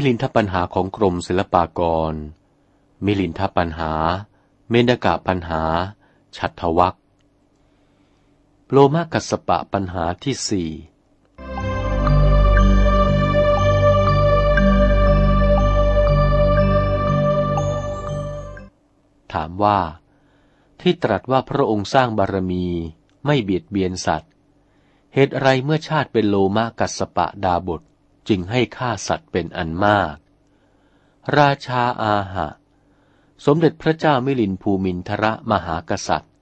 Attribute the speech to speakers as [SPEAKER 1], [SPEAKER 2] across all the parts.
[SPEAKER 1] มิลินทปัญหาของกรมศิลปากร มิลินทปัญหา เมนกะปัญหา ฉัตทวักโลมากัสปะปัญหาที่สี่ถามว่า ที่ตรัสว่าพระองค์สร้างบารมีไม่เบียดเบียนสัตว์ เหตุไรเมื่อชาติเป็นโลมากัสปะดาบท จึงให้ฆ่าสัตว์เป็นอันมาก ราชาอาหะ สมเด็จพระเจ้ามิลินภูมินทรมหากษัตริย์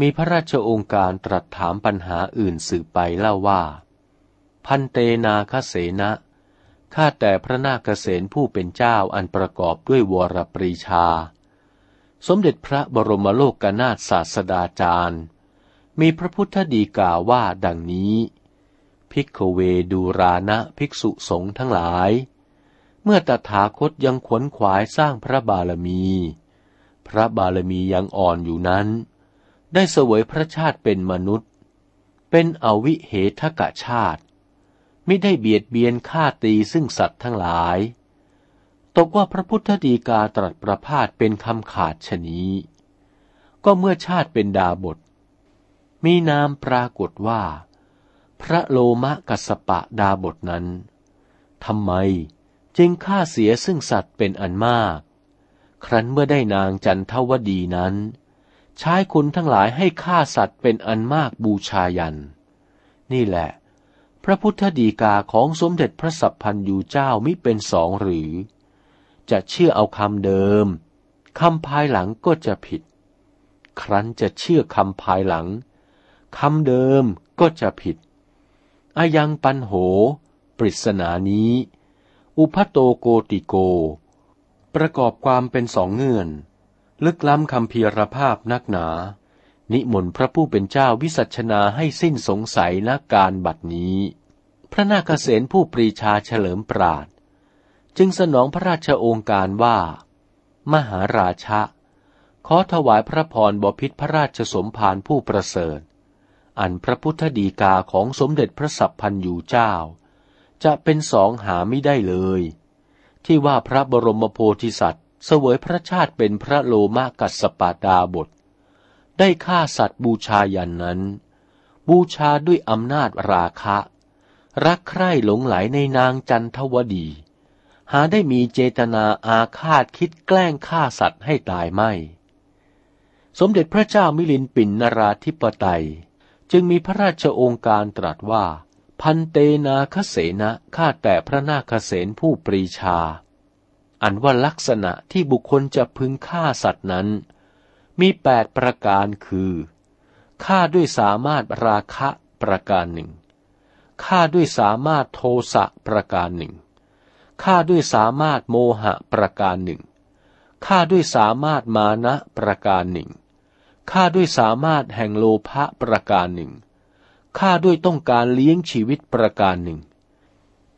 [SPEAKER 1] มีพระราชองค์การตรัสถามปัญหาอื่นสืบไปเล่าว่า พันเตนาคเสนะข้าแต่พระนาคเษนผู้เป็นเจ้าอันประกอบด้วยวรปรีชา สมเด็จพระบรมโลกนาถศาสดาจารย์ มีพระพุทธดีกาว่าดังนี้ ภิกขเวดูรานะภิกษุสงฆ์ทั้งหลาย เมื่อตถาคตยังขวนขวายสร้างพระบารมี พระบารมียังอ่อนอยู่นั้น ได้เสวยพระชาติเป็นมนุษย์ เป็นอวิเหทกะชาติ ไม่ได้เบียดเบียนฆ่าตีซึ่งสัตว์ทั้งหลาย ตกว่าพระพุทธดีกาตรัสประพาสเป็นคำขาดชนี้ก็เมื่อชาติเป็นดาบท มีนามปรากฏว่า พระโลมะกัสปะดาบทนั้นทำไมจึงฆ่าเสียซึ่งสัตว์เป็นอันมาก ครั้นเมื่อได้นางจันทวดีนั้น ใช้คุณทั้งหลายให้ฆ่าสัตว์เป็นอันมากบูชายัน นี่แหละ พระพุทธดีกาของสมเด็จพระสัพพันยูเจ้ามิเป็นสองหรือ จะเชื่อเอาคำเดิมคำภายหลังก็จะผิด ครั้นจะเชื่อคำภายหลังคำเดิมก็จะผิด อายังปันโห ปริศนานี้ อุพัโตโกติโก ประกอบความเป็นสองเงื่อน ลึกล้ำคำเพียรภาพนักหนา นิมนต์พระผู้เป็นเจ้าวิสัชนาให้สิ้นสงสัยนักการบัดนี้ พระนาคเษนผู้ปรีชาเฉลิมปราด จึงสนองพระราชโองการว่า มหาราชะขอถวายพระพรบพิษพระราชสมภารผู้ประเสริฐ อันพระพุทธดีกาของสมเด็จพระสัพพันยูเจ้า จะเป็นสองหาไม่ได้เลย ที่ว่าพระบรมโพธิสัตว์ เสวยพระชาติเป็นพระโลมากัสปาดาบท ได้ฆ่าสัตว์บูชายันนั้น บูชาด้วยอำนาจราคะ รักใคร่หลงไหลในนางจันทวดี หาได้มีเจตนาอาฆาตคิดแกล้งฆ่าสัตว์ให้ตายไม่ สมเด็จพระเจ้ามิลินปินนราธิปไตย จึงมีพระราชองค์การตรัสว่า พันเตนาคเสนะข้าแต่พระนาคเสนผู้ปรีชา อันว่าลักษณะที่บุคคลจะพึงฆ่าสัตว์นั้น มีแปดประการคือฆ่าด้วยสามารถราคะประการหนึ่งฆ่าด้วยสามารถโทสะประการหนึ่งฆ่าด้วยสามารถโมหะประการหนึ่งฆ่าด้วยสามารถมานะประการหนึ่ง ฆ่าด้วยสามารถแห่งโลภะประการหนึ่งฆ่าด้วยต้องการเลี้ยงชีวิตประการหนึ่ง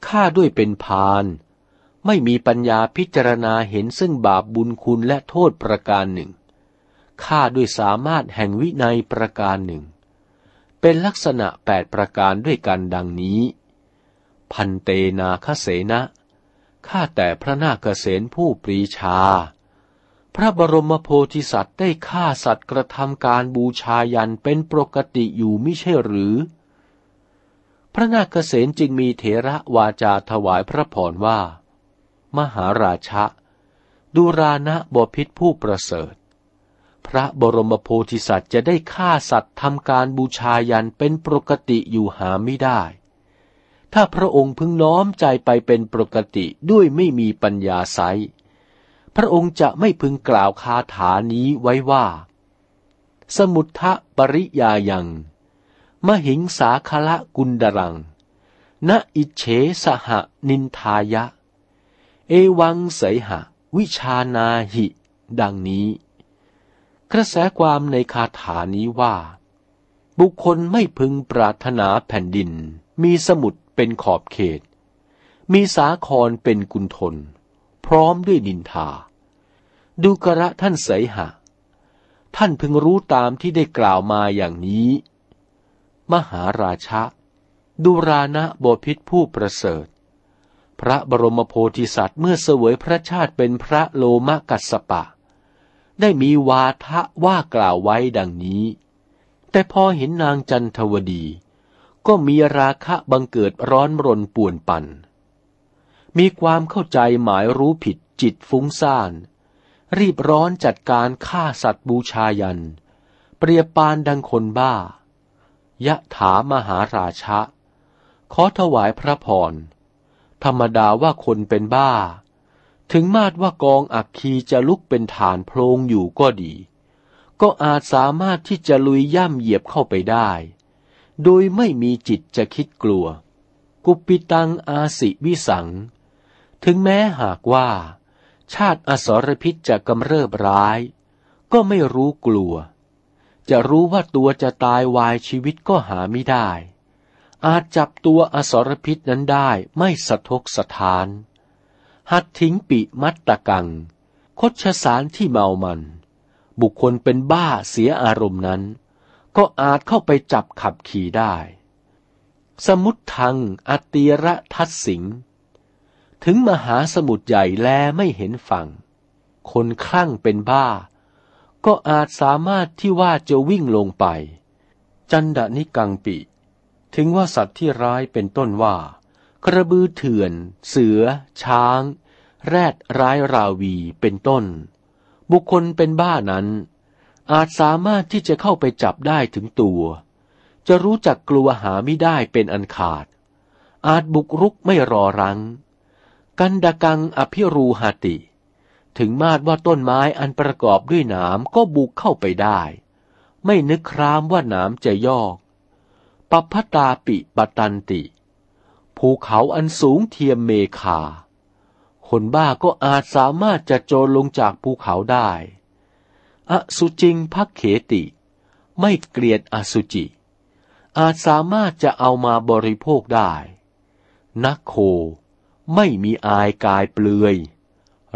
[SPEAKER 1] ฆ่าด้วยเป็นพาน ไม่มีปัญญาพิจารณาเห็นซึ่งบาปบุญคุณและโทษประการหนึ่งฆ่าด้วยสามารถแห่งวินัยประการหนึ่ง เป็นลักษณะแปดประการด้วยกันดังนี้ พันเตนาคเสนะ ข้าแต่พระนาคเษนผู้ปรีชา พระบรมโพธิสัตว์ได้ฆ่าสัตว์กระทำการบูชายันเป็นปกติอยู่ไม่ใช่หรือ พระนาคเษนจึงมีเถระวาจาถวายพระพรว่า มหาราชะดูรานะบพิษผู้ประเสริฐ พระบรมโพธิสัตว์จะได้ฆ่าสัตว์ทำการบูชายันเป็นปกติอยู่หาไม่ได้ ถ้าพระองค์พึงน้อมใจไปเป็นปกติด้วยไม่มีปัญญาไซ พระองค์จะไม่พึงกล่าวคาถานี้ไว้ว่า สมุทธปริยายัง มหิงสาคละกุนดรัง ณอิเฉสหนินทายะ เอวังเสหะ วิชานาหิ ดังนี้ กระแสความในคาถานี้ว่า บุคคลไม่พึงปรารถนาแผ่นดิน มีสมุดเป็นขอบเขต มีสาครเป็นกุณทน พร้อมด้วยนินทา ดูกระท่านเสหะ ท่านพึงรู้ตามที่ได้กล่าวมาอย่างนี้ มหาราชะดูรานะบพิษผู้ประเสริฐ พระบรมโพธิสัตว์เมื่อเสวยพระชาติเป็นพระโลมกัสสปะ ได้มีวาทะว่ากล่าวไว้ดังนี้ แต่พอเห็นนางจันทวดี ก็มีราคะบังเกิดร้อนรนป่วนปั่น มีความเข้าใจหมายรู้ผิดจิตฟุ้งซ่าน รีบร้อนจัดการฆ่าสัตว์บูชายัน เปรียบปานดังคนบ้า ยะถามหาราชะ ขอถวายพระพร ธรรมดาว่าคนเป็นบ้า ถึงมาดว่ากองอักคีจะลุกเป็นฐานโพลงอยู่ก็ดี ก็อาจสามารถที่จะลุยย่ำเหยียบเข้าไปได้ โดยไม่มีจิตจะคิดกลัว กุปิตังอาสิวิสัง ถึงแม้หากว่า ชาติอสรพิษจะกำเริบร้าย ก็ไม่รู้กลัว จะรู้ว่าตัวจะตายวายชีวิตก็หาไม่ได้ อาจจับตัวอสรพิษนั้นได้ไม่สะทกสะทาน หัดทิ้งปิมัตตะกัง คดชสารที่เมามัน บุคคลเป็นบ้าเสียอารมณ์นั้น ก็อาจเข้าไปจับขับขี่ได้ สมุททังอติระทัศสิง ถึงมหาสมุทรใหญ่แลไม่เห็นฝั่ง คนคลั่งเป็นบ้า ก็อาจสามารถที่ว่าจะวิ่งลงไป จันดานิกังปิ ถึงว่าสัตว์ที่ร้ายเป็นต้นว่า กระบือเถื่อน เสือ ช้าง แรดร้ายราวีเป็นต้น บุคคลเป็นบ้านั้น อาจสามารถที่จะเข้าไปจับได้ถึงตัว จะรู้จักกลัวหาไม่ได้เป็นอันขาด อาจบุกรุกไม่รอรัง กันดกังอภิรูหติ ถึงมาดว่าต้นไม้อันประกอบด้วยหนามก็บุกเข้าไปได้ ไม่นึกครามว่าหนามจะยอกปัพตาปิปตันติ ภูเขาอันสูงเทียมเมคา คนบ้าก็อาจสามารถจะโจรลงจากภูเขาได้อสุจิงพักเขติ ไม่เกลียดอสุจิ อาจสามารถจะเอามาบริโภคได้ นักโค ไม่มีอายกายเปลือย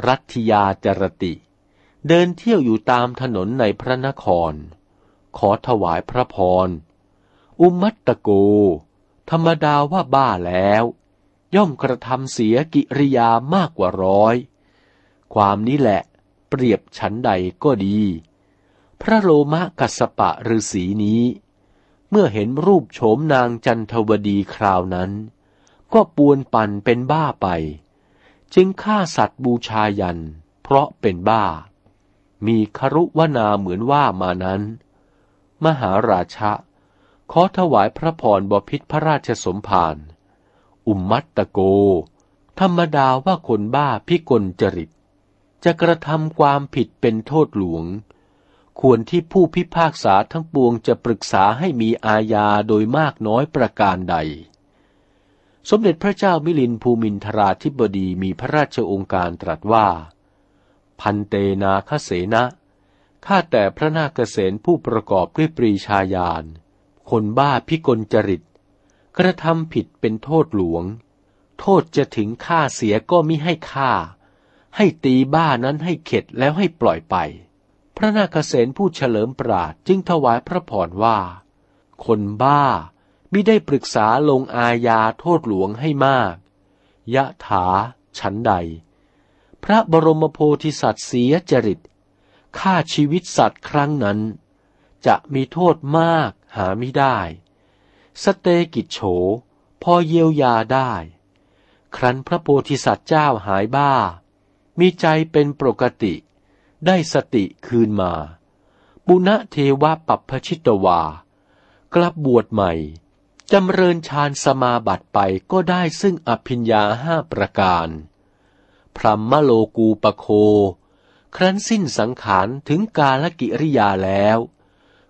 [SPEAKER 1] รัตยาจรติ เดินเที่ยวอยู่ตามถนนในพระนคร ขอถวายพระพร อุมัตตโก ธรรมดาว่าบ้าแล้ว ย่อมกระทำเสียกิริยามากกว่าร้อย ความนี้แหละเปรียบฉันใดก็ดี พระโลมะกัสปะฤาษีนี้ เมื่อเห็นรูปโฉมนางจันทวดีคราวนั้น ก็ปวนปั่นเป็นบ้าไป จึงฆ่าสัตว์บูชายัน เพราะเป็นบ้า มีครุวนาเหมือนว่ามานั้น มหาราชะ ขอถวายพระพรบพิษพระราชสมภาร อุมมัตตโก ธรรมดาว่าคนบ้าพิกลจริต จะกระทำความผิดเป็นโทษหลวงควรที่ผู้พิพากษาทั้งปวงจะปรึกษาให้มีอาญาโดยมากน้อยประการใด สมเด็จพระเจ้ามิลินภูมินทราธิบดีมีพระราชองค์การตรัสว่า พันเตนาคเสนะข้าแต่พระนาคเษนผู้ประกอบด้วยปรีชาญาณ คนบ้าพิกลจริต กระทำผิดเป็นโทษหลวง โทษจะถึงฆ่าเสียก็มิให้ฆ่า ให้ตีบ้านั้นให้เข็ดแล้วให้ปล่อยไป พระนาคเษนผู้เฉลิมปราดจึงถวายพระพรว่า คนบ้า มิได้ปรึกษาลงอาญาโทษหลวงให้มาก ยะถาฉันใด พระบรมโพธิสัตว์เสียจริตฆ่าชีวิตสัตว์ครั้งนั้น จะมีโทษมากหาไม่ได้ สเตกิจโฉพอเยียวยาได้ ครั้นพระโพธิสัตว์เจ้าหายบ้า มีใจเป็นปกติ ได้สติคืนมา ปุณะเทวะปัปพชิตวา กลับบวชใหม่ จำเริญฌานสมาบัติไปก็ได้ซึ่งอภิญญาห้าประการ พรหมโลกูปโค ครั้นสิ้นสังขารถึงกาลกิริยาแล้ว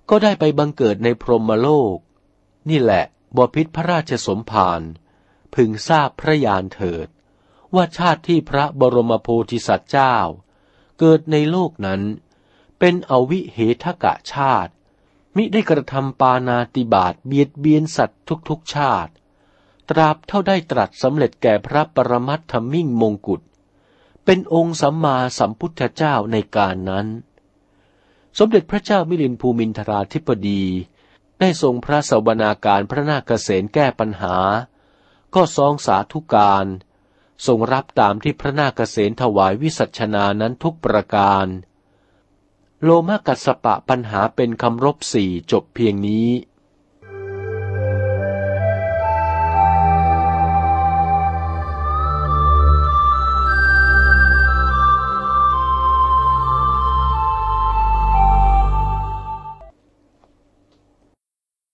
[SPEAKER 1] ก็ได้ไปบังเกิดในพรหมโลก นี่แหละบพิษพระราชสมภารพึงทราบพระยานเถิด ว่าชาติที่พระบรมโพธิสัตว์เจ้า เกิดในโลกนั้น เป็นอวิเหทกะชาติ มิได้กระทำปานาติบาตเบียดเบียนสัตว์ทุกๆชาติ ตราบเท่าได้ตรัสสำเร็จแก่พระปรมัตถมิ่งมงกุฎเป็นองค์สัมมาสัมพุทธเจ้าในการนั้น สมเด็จพระเจ้ามิลินภูมินทราธิปดี ได้ทรงพระสวนาการพระนาคเษนแก้ปัญหา ก็ซองสาธุการ ทรงรับตามที่พระนาคเษนถวายวิสัชนานั้นทุกประการ โลมากัสปะปัญหาเป็นคำรบสี่จบเพียงนี้